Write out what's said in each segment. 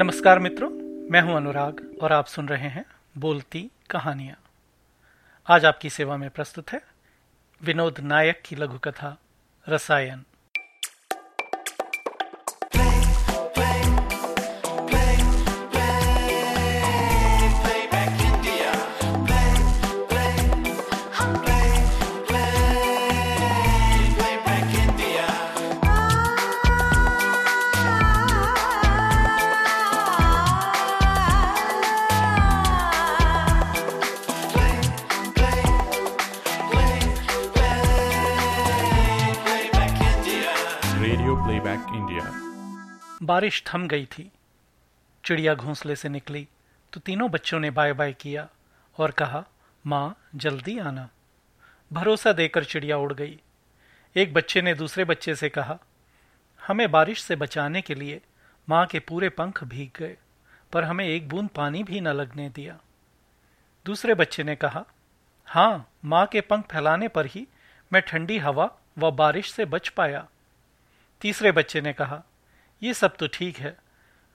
नमस्कार मित्रों, मैं हूँ अनुराग और आप सुन रहे हैं बोलती कहानियाँ। आज आपकी सेवा में प्रस्तुत है विनोद नायक की लघु कथा रसायन। इंडिया। बारिश थम गई थी। चिड़िया घोंसले से निकली तो तीनों बच्चों ने बाय बाय किया और कहा, माँ, जल्दी आना। भरोसा देकर चिड़िया उड़ गई। एक बच्चे ने दूसरे बच्चे से कहा, हमें बारिश से बचाने के लिए माँ के पूरे पंख भीग गए, पर हमें एक बूंद पानी भी न लगने दिया। दूसरे बच्चे ने कहा हाँ माँ के पंख फैलाने पर ही मैं ठंडी हवा व बारिश से बच पाया। तीसरे बच्चे ने कहा यह सब तो ठीक है,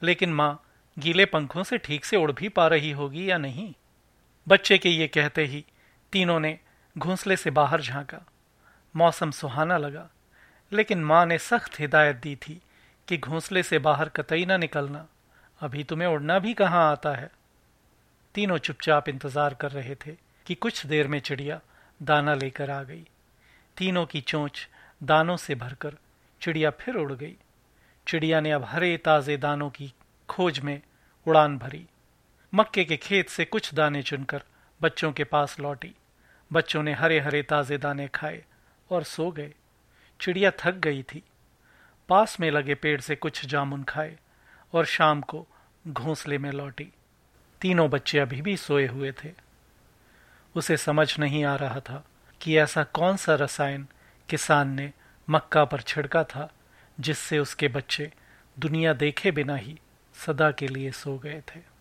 लेकिन माँ, गीले पंखों से ठीक से उड़ भी पा रही होगी या नहीं? बच्चे के ये कहते ही तीनों ने घोंसले से बाहर झांका। मौसम सुहाना लगा, लेकिन माँ ने सख्त हिदायत दी थी कि घोंसले से बाहर कतई ना निकलना। अभी तुम्हें उड़ना भी कहाँ आता है? तीनों चुपचाप इंतज़ार कर रहे थे कि कुछ देर में चिड़िया दाना लेकर आ गई। तीनों की चोंच दानों से भरकर चिड़िया फिर उड़ गई। चिड़िया ने अब हरे ताजे दानों की खोज में उड़ान भरी। मक्के के खेत से कुछ दाने चुनकर बच्चों के पास लौटी। बच्चों ने हरे हरे ताजे दाने खाए और सो गए। चिड़िया थक गई थी। पास में लगे पेड़ से कुछ जामुन खाए और शाम को घोंसले में लौटी। तीनों बच्चे अभी भी सोए हुए थे। उसे समझ नहीं आ रहा था कि ऐसा कौन सा रसायन किसान ने मक्का पर छिड़का था, जिससे उसके बच्चे दुनिया देखे बिना ही सदा के लिए सो गए थे।